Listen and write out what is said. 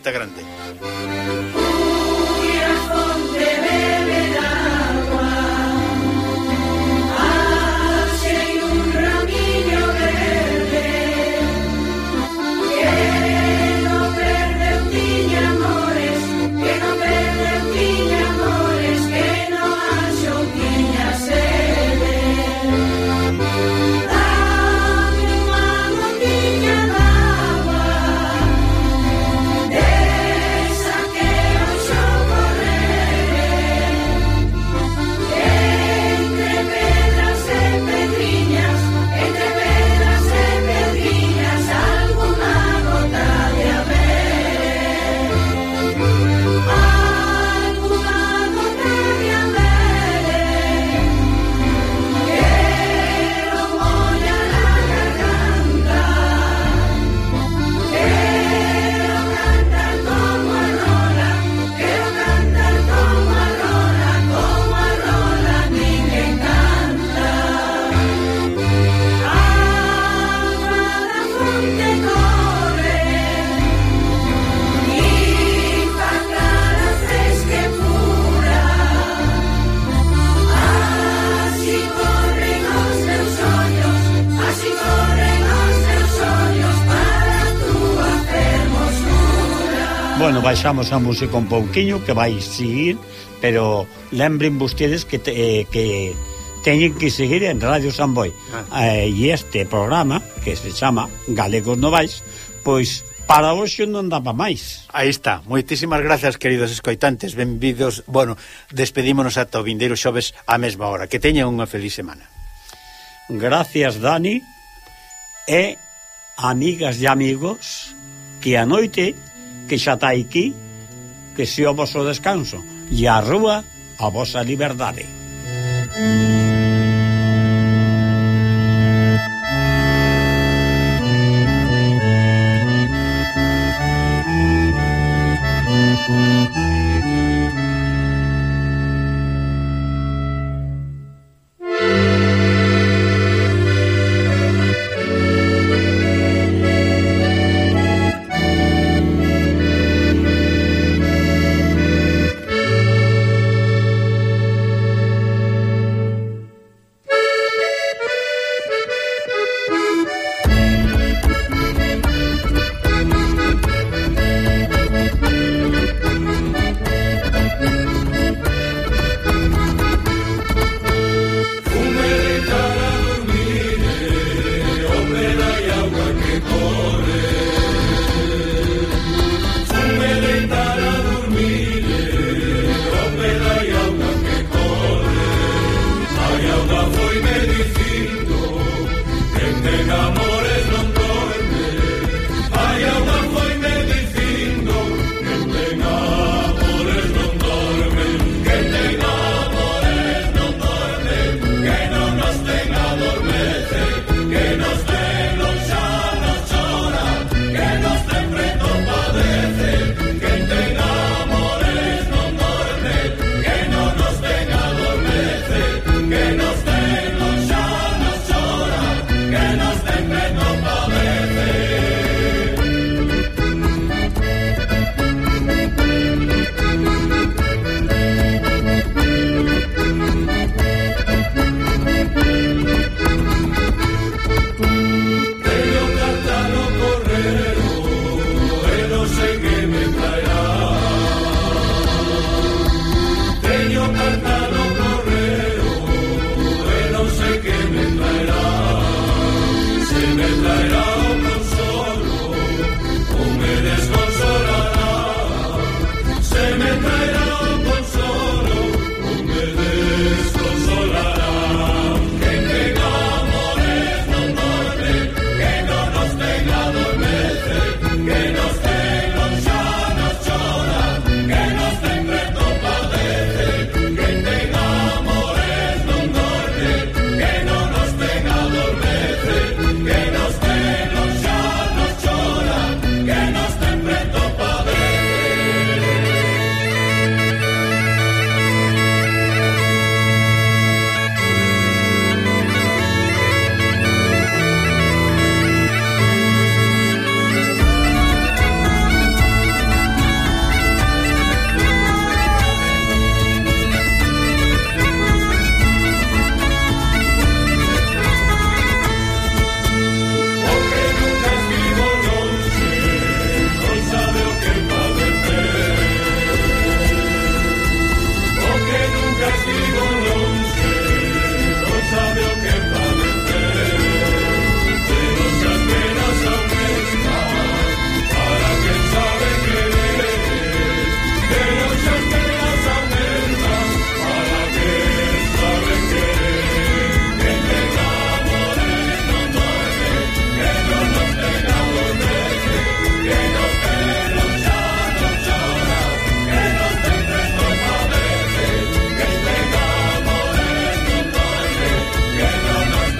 Está grande. Bueno, baixamos a música un pouquiño que vai seguir, pero lembren vostedes que te, eh, que teñen que seguir en Radio San Boi. Ah. Eh, e este programa, que se chama Galegos Novais, pois para hoxe non daba máis. Aí está. Moitísimas grazas, queridos escoitantes. Benvidos. Bueno, despedímonos ata o vindeiro xoves á mesma hora. Que teñan unha feliz semana. Gracias, Dani. E amigas e amigos, que a noite que xa está aquí, que se o vosso descanso e a rúa a vosa liberdade.